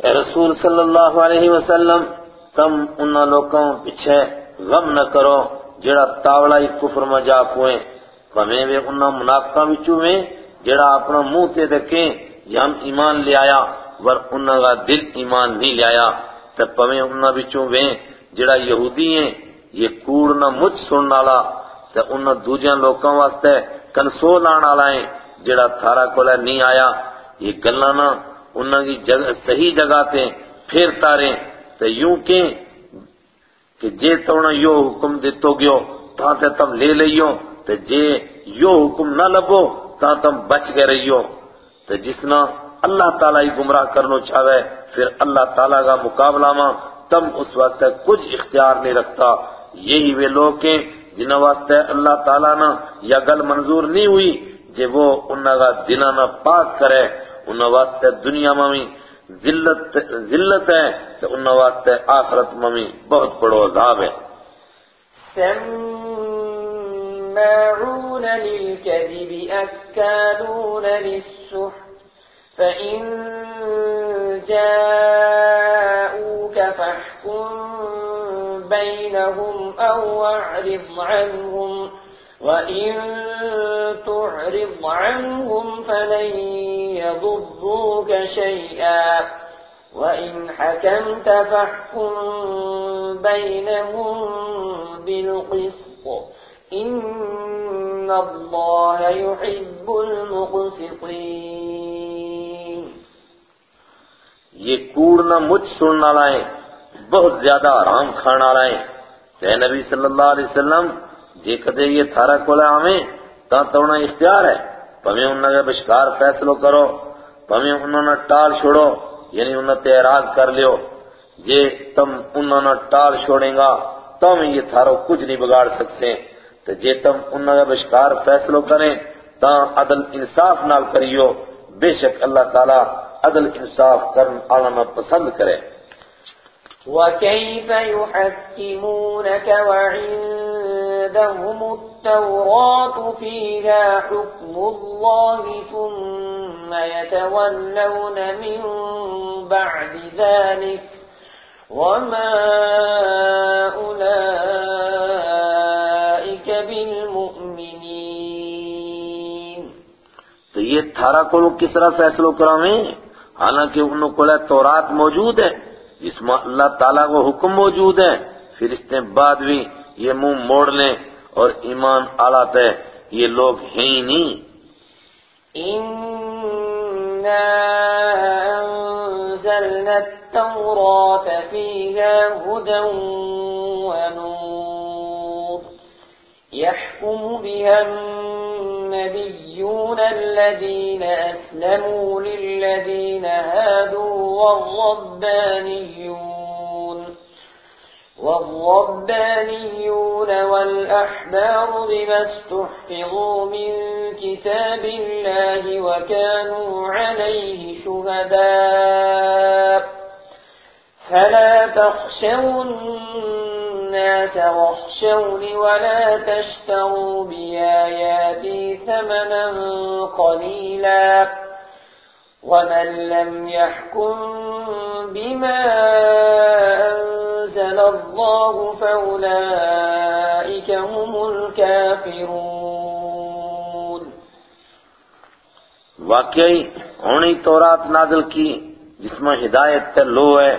اے رسول صلی اللہ علیہ وسلم، تم انہا لوگوں پچھے غم نہ کرو جڑا تاوڑا ہی کفر میں جا پوئیں پمیں وے انہا منافقہ بچو میں جڑا اپنا منہ تے دکھیں یہ ہم ایمان لے آیا، ور انہا کا دل ایمان نہیں لے آیا۔ تب پمیں انہا بچو وے جڑا یہودی ہیں، یہ کوڑ نہ مجھ سننا لا تے انہا دوجہ لوگوں واسطے کنسول آنا لائیں جڑا تھارا کولے نہیں آیا۔ یہ گلنا نہ انہاں کی جگہ صحیح جگہ تے پھر تارے تے یوں کہ کہ جے تونا یو حکم دیتو گیو، تاں تے تم لے لئیو تے جے یو حکم نہ لبو تاں تم بچ گئے رہیو۔ تے جسنا اللہ تعالیٰ ہی گمراہ کرنو چاہے پھر اللہ تعالیٰ کا مقابلہ ماں تم اس وقت کچھ اختیار نہیں رکھتا۔ یہی وہ لوگ ہیں جنہوں واسطے اللہ تعالیٰ نہ یا گل منظور نہیں ہوئی، جے وہ انہاں کا دلہ نہ پاک کرے۔ انہاں واسطے دنیا میں ذلت ذلت ہے تو انہاں واسطے آخرت میں بہت بڑو عذاب ہے۔ سماعون للكذب أكالون للسحت، فإن جاءوك فاحكم بينهم أو أعرض عنهم۔ وإن تعرض عنهم فلن يضروك شيئا وإن حكمت فاحكم بينهم بالقسط إن الله يحب المقسطين یہ کوڑنا مجھ سننا لائیں، بہت زیادہ آرام کھانا لائیں۔ تے نبی صلی اللہ علیہ وسلم جے کدے یہ تھارا کولا ہمیں تا تونا اختیار ہے۔ پمیں انہوں نے بشکار فیصلو کرو پمیں انہوں نے ٹال چھوڑو یعنی انہوں نے اعراض کر لیو۔ جے تم انہوں نے ٹال چھوڑیں گا تم یہ تھارو کچھ نہیں بگاڑ سکتے۔ تو جے تم انہوں نے بشکار فیصلو کریں تا عدل انصاف نال کریو۔ بے شک اللہ تعالی عدل انصاف کرن آلنا پسند کرے۔ وكيف يحكمونك وعندهم التوراة فيها حكم الله ثم يتولون من بعد ذلك وما أولئك بالمؤمنين. تو یہ تھارا کو کس طرح فیصلو کرامیں حالانکہ انہوں کو تورات موجود ہے، جس میں اللہ تعالیٰ کو حکم موجود ہے پھر اس نے بعد بھی یہ منہ موڑ لیں اور ایمان آلات ہے یہ لوگ ہیں ہی نہیں۔ إنا أنزلنا التوراة فيها هدى ونور يحكم بها النبيون الذين أسلموا للذين هادوا والربانيون والربانيون والأحبار بما استحفظوا من كتاب الله وكانوا عليه شهداء. فلا تخشوا الناس واخشوني ولا تشتروا بآياتي ثمنا قليلا. ومن لم يحكم بما أنزل الله فأولئك هم الكافرون واقعی ہونی تورات نازل کی، جس میں ہدایت تے لو ہے،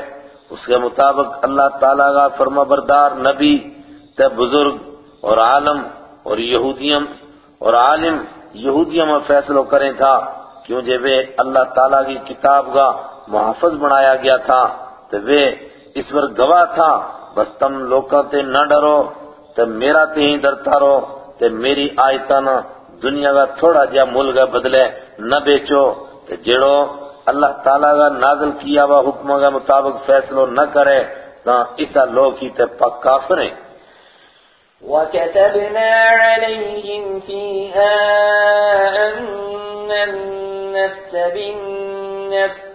اس کے مطابق اللہ تعالیٰ کا فرما بردار نبی تے بزرگ اور عالم اور یہودیم اور عالم یہودیم میں فیصلو کریں تھا کیوں جب وہ اللہ تعالیٰ کی کتاب کا محافظ بنایا گیا تھا تو وہ اس پر گواہ تھا، بس تم لوکاں تے نہ ڈرو، تے میرا تے ہی ڈرتا رہو تے میری آیتاں نہ دنیا کا تھوڑا جا مل کا بدلے نہ بیچو، تے جڑو اللہ تعالیٰ کا نازل کیا ہوا حکم کے مطابق فیصلو نہ کرے تو اسا لوگ ہی تے پک کافر ہیں۔ وكتبنا عليهم فيها أن النفس بالنفس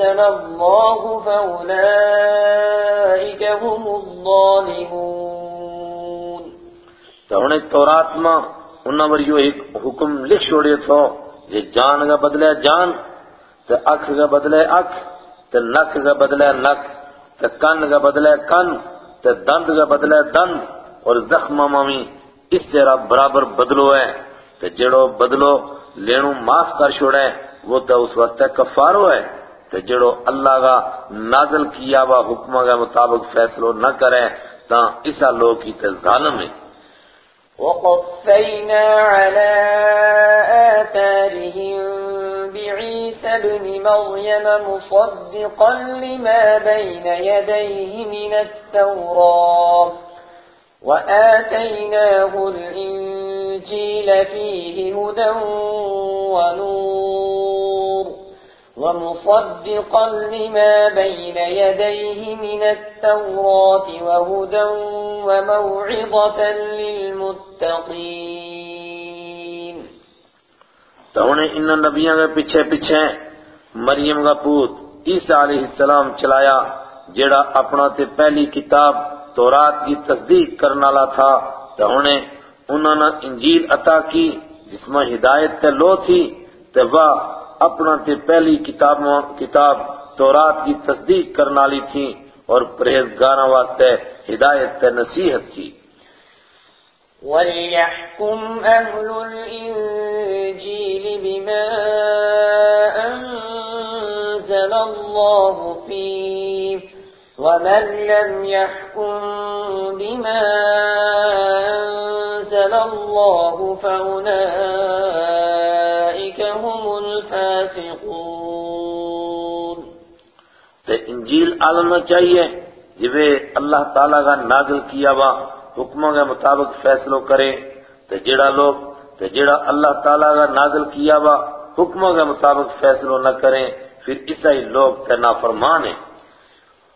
الله فأولئك هم الظالمون تو انہیں تورات میں انہوں پر یہ ایک حکم لکھ چھوڑے تھو یہ جان کا بدلے جان تو اکھ کا بدلے اکھ تو نک کا بدلے نک تو کن کا بدلے کن تو دند کا بدلے دند، اور زخم ممی اس سے برابر بدلو ہے تو جڑو بدلو لینو معاف کر چھوڑے، وہ تو اس وقت کفارو ہے۔ تو جڑو اللہ کا نازل کیا ہوا حکم کے مطابق فیصلو نہ کرے تا اسا لوگ کی تے ظالم ہے وقفينا على آثارهم بعيسى ابن مريم مصدقا لما بين يديه من التوراة وآتيناه الإنجيل فيه هدى ونور ومصدقا لما بين يديه من التوراة وهدى وموعظة للمتقين. تو انہیں ان نبیوں کے پیچھے پیچھے مریم کا پوت عیسیٰ علیہ السلام چلایا، جیڑا اپنا تے پہلی کتاب تورات کی تصدیق کرنا لا تھا۔ تو انہیں انہوں نے انجیل عطا کی، جس میں ہدایت تے لو تھی تو وہ اپنا تے پہلی کتاب کتاب تورات کی تصدیق کرنا لی تھی اور پرہیزگاراں واسطے ہدایت تے نصیحت تھی وَلْيَحْكُمْ أَهْلُ الْإِنجِيلِ بِمَا أَنزَلَ اللَّهُ فِيهِ وَمَنْ لَمْ يَحْكُمْ بِمَا أَنزَلَ اللَّهُ فَأُولَئِكَ هُمُ الْفَاسِقُونَ تے انجیل عالمنا چاہیے جبے اللہ تعالیٰ کا نازل کیا با حکموں کے مطابق فیصلوں کرے۔ تے جڑا لوگ، تے جڑا اللہ تعالیٰ کا نازل کیا با حکموں کے مطابق فیصلوں نہ کریں، پھر عیسائی لوگ تے نافرمان ہیں۔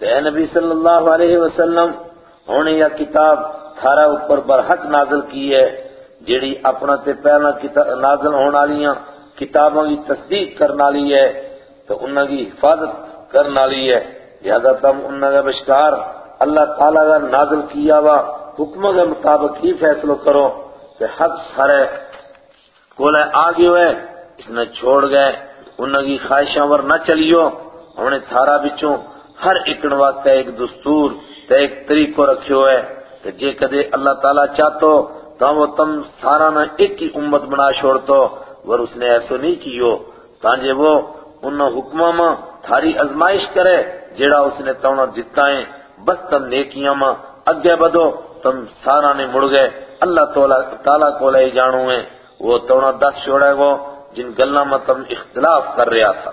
تے اے نبی صلی اللہ علیہ وسلم ہونے یا کتاب تھارا اوپر برحق نازل کی ہے، جیڑی اپنا تے پہلا نازل ہونا لیاں کتابوں کی تصدیق کرنا لی ہے، تو انہوں کی حفاظت کرنا لی ہے۔ لہذا تم انہوں کا بشکار اللہ تعالیٰ کا نازل کیا ہوا حکموں کے مطابق ہی فیصلو کرو۔ کہ حق سارے کولے آگے ہوئے اس نے چھوڑ گئے انہوں کی خواہشاں ور نہ چلیو۔ انہیں تھارا بچوں ہر اکڑ واسطے ایک دستور تے ایک طریقہ رکھے ہوئے کہ جے کدے اللہ تعالیٰ چاہتو تو وہ تم سارا نہ ایک ہی امت بنا چھوڑتو۔ ور اس نے ایسو نہیں کیو۔ تانجے وہ انہوں حکموں میں تھاری ازمائش کرے، جیڑا اس نے تونا دیتا ہے۔ بس تم نیکیاں ماں اگے بدو تم سارا نے مڑ گئے۔ اللہ تعالیٰ کو لے جانو ہیں وہ تونا دس چھوڑے گو، جن گلنا میں تم اختلاف کر رہا تھا۔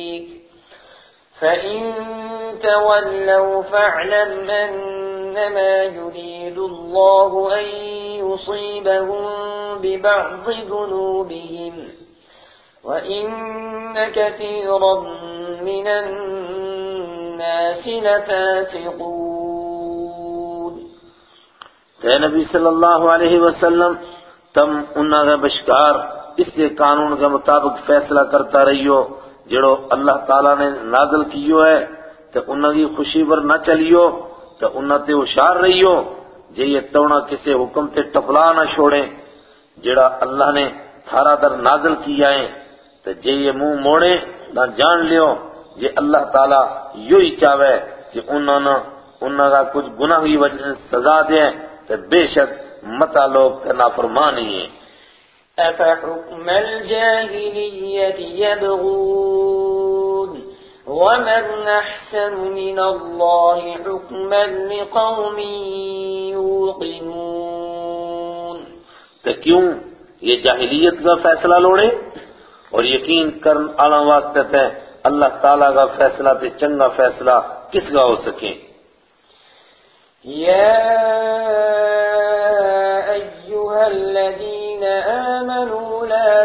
فإن تولوا فاعلم أنما يريد الله أن يصيبهم ببعض ذنوبهم وإن كثيرا من الناس لفاسقون اے نبی صلی اللہ علیہ وسلم تم انہاں کا بشکار اس قانون کے مطابق فیصلہ کرتا رہیو۔ جڑو اللہ تعالیٰ نے نازل کیو ہے تو انہاں کی خوشی پر نہ چلیو تو انہاں تے ہوشار رہیو۔ جے یہ تونا کسے حکم تے ٹپلا نہ چھوڑیں، جڑا اللہ نے تھارا در نازل کیا ہے تو جے یہ منہ موڑے نہ جان لیو، جے اللہ تعالیٰ یوں ہی چاہے کہ انہوں نے انہوں کا کچھ گناہ کی وجہ سے سزا دیں تو بے شک متا لوگ کا نافرمانی ہے۔ أفحكم الجاهلية يبغون ومن أحسن من الله حكما لقوم يوقنون تو کیوں یہ جاہلیت کا فیصلہ لوڑے اور یقین کرن آنا واسطے تے اللہ تعالیٰ کا فیصلہ تے چنگا فیصلہ کس کا ہو سکے؟ يا أيها الذين آمنوا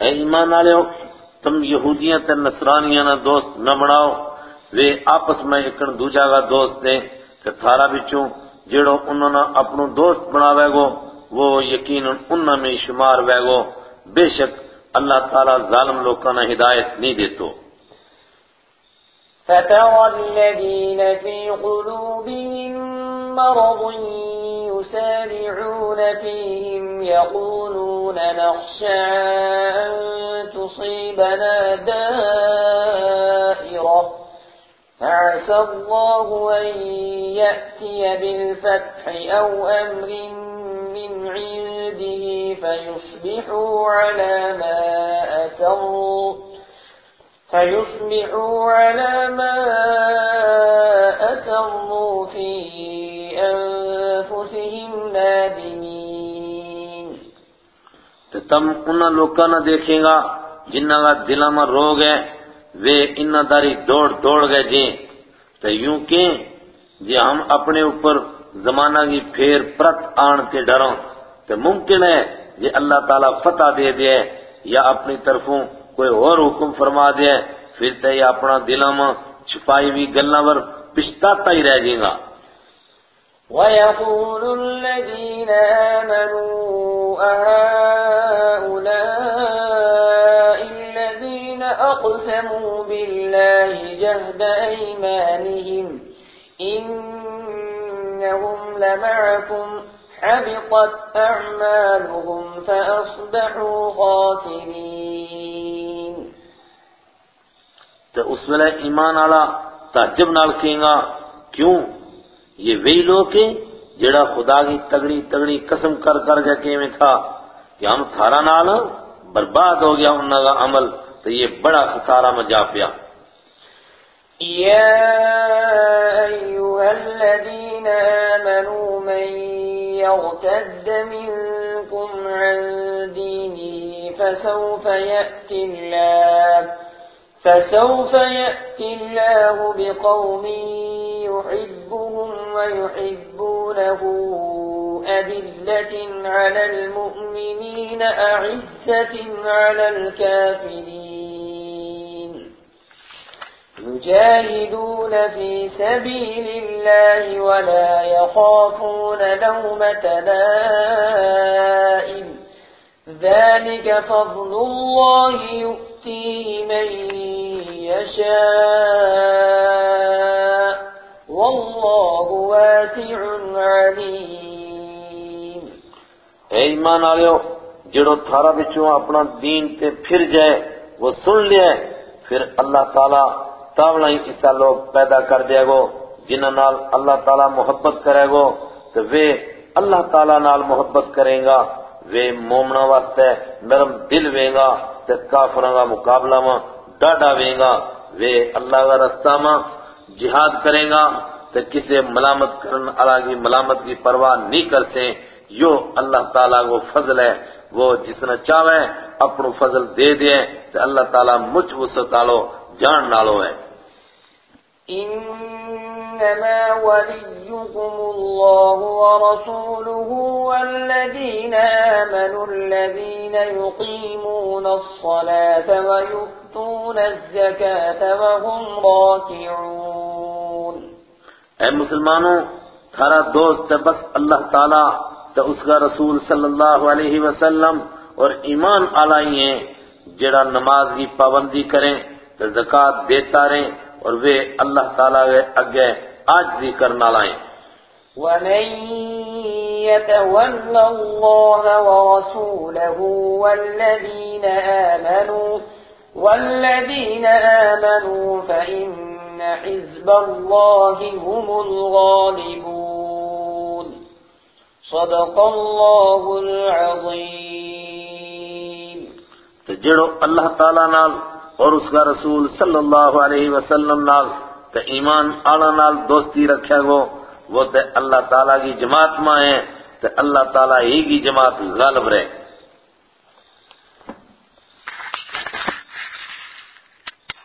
اے ایمان والو، تم یہودیاں تے نصرانیاں نہ دوست نہ بناؤ۔ وے آپس میں ایکن دوجا کا دوست دے تے تھارا بچوں جڑو انہوں نے اپنو دوست بناوے گو، وہ یقیناً انہوں میں شمار وے گو۔ بے شک اللہ تعالیٰ ظالم لوگوں نے ہدایت نہیں دیتو۔ فترى الذين في قلوبهم مرض يسارعون فيهم يقولون نخشى أن تصيبنا دائرة. فعسى الله أن يأتي بالفتح أو أمر من عنده فيصبحوا على ما أسروا. فيصبحوا على ما أسروا في أنفسهم نادمين. تو تم انہاں لوکاں نہ دیکھیں گا جنہاں کا دلاں میں روگ ہے وہ انہاں داری دوڑ دوڑ گئے جی۔ تو یوں کہ جی ہم اپنے اوپر زمانہ کی پھیر پرت آن کے ڈروں۔ تو ممکن ہے جی اللہ تعالیٰ فتح دے دے یا اپنی طرفوں کوئی اور حکم فرما دے، پھر تے یہ اپنا دلاں میں چھپائی ہوئی گلاں پر پچھتاتا ہی رہ جائے گا۔ ويقول الذين آمنوا، أهؤلاء الذين أقسموا بالله جهد أيمانهم إنهم لمعكم حبطت أعمالهم فأصبحوا خاسرين. تو اس ویلے ایمان والا تعجب نال کہیں گا کیوں؟ یہ وہی لوگ ہیں جڑا خدا کی تگڑی تگڑی قسم کر کر کے کیویں تھا کہ ہم تھارا نال برباد ہو گیا انہاں کا عمل تو یہ بڑا خسارہ مجا پیا۔ يا أيها الذين آمنوا من يرتد منكم عن دينه فسوف يأتي الله فسوف يأتي الله بقوم يحبهم ويحبونه. أذلة على المؤمنين أعزة على الكافرين. يجاهدون في سبيل الله ولا يخافون لومة لائم. ذلك فضل الله يؤتيه من يشاء. والله واسع عليم. اے ایمان آلیو، جڑو تھارا بچوں اپنا دین تے پھر جائے، وہ سن لیا ہے، پھر اللہ تعالیٰ تاولا ہی اسا لوگ پیدا کر دے گو، جنہاں نال اللہ تعالیٰ محبت کرے گو، تو وہ اللہ تعالیٰ نال محبت کریں گا وہ مومنا واسطے نرم دل ویں گا، تے کافراں کا مقابلہ ماں ڈاڈا ویں گا وہ اللہ کا رستہ ماں جہاد کریں گا، تے کسے ملامت کرن اللہ کی ملامت کی پرواہ نہیں کر سیں۔ یو اللہ تعالیٰ کو فضل ہے، وہ جس نے چاہے اپنو فضل دے دے، تے اللہ تعالیٰ مجھ وسط آلو جان نالو ہے۔ إنما وليكم الله ورسوله والذين آمنوا الذين يقيمون الصلاة ويؤتون الزكاة وهم راكعون اے مسلمانوں تھارا دوست بس اللہ تعالیٰ تو اس کا رسول صلی اللہ علیہ وسلم اور ایمان آلائی ہیں جڑا نماز کی پابندی کریں۔ زکوٰۃ دیتا رہیں اور وہ اللہ تعالیٰ کے اگے بھی کرنا لائیں۔ ومن يتولى الله ورسوله والذين آمنوا والذين آمنوا فإن حزب الله هم الغالبون۔ صدق الله العظيم۔ تو جڑو اللہ تعالیٰ نال اور اس کا رسول صلی اللہ علیہ وسلم نال تو ایمان آلا نال دوستی رکھے گو، وہ تے اللہ تعالیٰ کی جماعت ماں ہیں تو اللہ تعالیٰ ہی کی جماعت غالب رہے۔